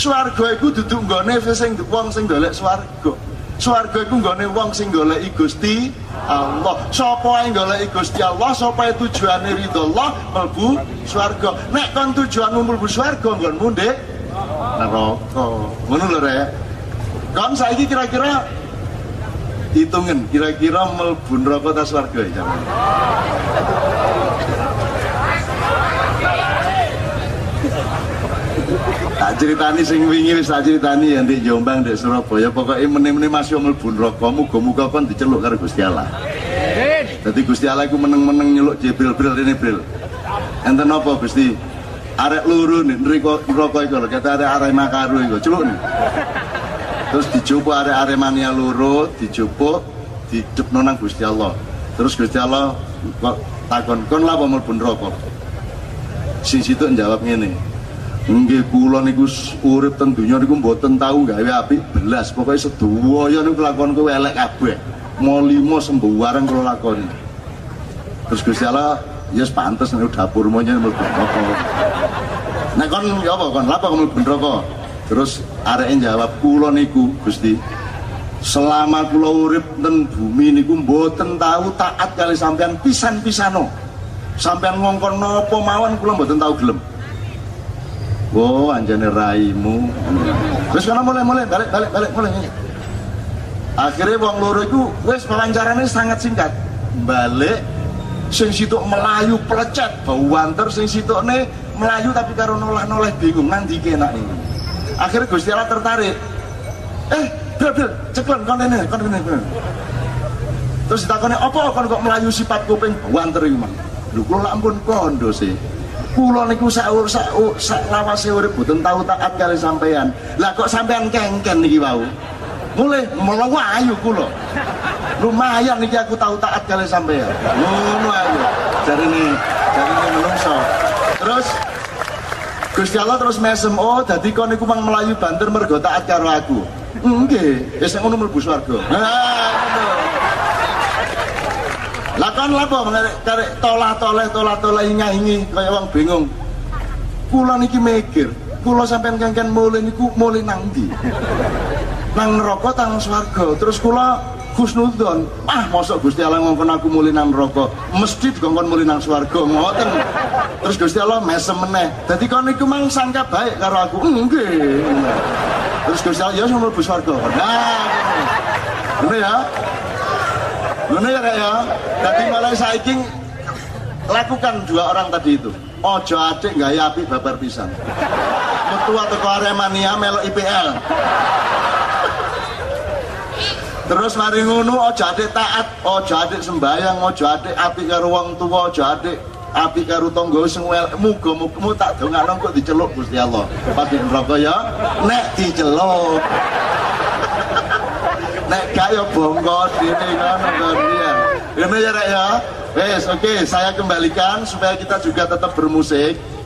Swarga iku duduk nggone sing wong sing golek swarga. Swarga iku nggone wong sing golek Gusti Allah. Sapa ae golek Gusti Allah, sapa ae tujuane ridho Allah mlebu swarga. Nek kon tujuanmu mlebu swarga nggonmu ndek neraka. Ngono lho rek. Kon saiki kira-kira hitungin kira-kira mlebu neraka ta swarga ya. Jangan. tak ceritani sing wingi wis tak ceritani ya di Jombang di Surabaya pokoknya meneh-meneh masih mlebu neraka muga-muga kon diceluk karo Gusti Allah. Dadi Gusti Allah iku meneng-meneng nyeluk Jibril Bril ini Bril. Enten apa Gusti? Arek luru nih neraka neraka iku lho kata arek arek makaru iku celuk nih. Terus dijupuk arek arek mania luru dijupuk didepno nang Gusti Allah. Terus Gusti Allah takon kon lha apa mlebu neraka? Sing situ jawab ngene. Nggih kula niku urip teng donya niku mboten tau gawe apik belas. Pokoke sedaya niku lakon kowe elek kabeh. Mau limo sembuwareng kula lakoni. Terus Gusti Allah ya yes, pantes nek dapur monya mlebu neraka. Nek kon ya apa kon? Lapa mlebu neraka? Terus areke jawab kula niku Gusti selama kula urip ten bumi niku mboten tahu taat kali sampean pisan-pisano. Sampean ngongkon napa mawon kula mboten tahu gelem. Wow, anjane raimu. Terus kana mulai mulai balik balik balik mulai. Akhirnya wong loro iku wis wawancarane sangat singkat. Balik sing situ melayu pelecet bau wanter sing ne melayu tapi karo nolah-noleh bingung nanti kena ini. Akhirnya Gusti Allah tertarik. Eh, bil bil, ceklon kon ini, kon ini. Terus ditakoni, apa kon kok melayu sifat kuping wanter iki, Mang? Lho kula ampun kondo sih kula niku sak sak sak lawase urip boten taat kali sampean. Lah kok sampean kengken niki wau. Mulai melayu kula. Lumayan niki aku tahu taat kali sampean. Ngono ayo. Jarine jarine menungso. Terus Gusti Allah terus mesem oh dadi kon niku mang melayu banter mergo taat karo aku. Nggih, wis ngono mlebu swarga. Nah, ngono. Lakon lapo karek tolah toleh tolah toleh ingi kaya wong bingung. Kula niki mikir, kula sampean kengken mulih niku mulih nang ndi? Nang neraka tang swarga. Terus kula Husnudon, ah mosok Gusti Allah ngongkon aku mulih nang neraka, mesti dikongkon mulih nang swarga ngoten. Terus Gusti Allah mesem meneh. Dadi kon niku mang sangka baik karo aku. Nggih. Terus Gusti Allah ya mlebu swarga. Nah, ngene ya. Ngono ya kak ya. Saiki lakukan dua orang tadi itu. Ojo adik ya api babar pisan. Ketua teko Aremania melo IPL. Terus mari ngono ojo adik taat, ojo adik sembayang, ojo adik api karo wong tua, ojo adik api karo tangga sing muga-muga tak dongakno kok diceluk Gusti Allah. Pati neraka ya nek diceluk nek kaya bongko dene ngono kan ya. ya rek ya. Wes, oke, saya kembalikan supaya kita juga tetap bermusik.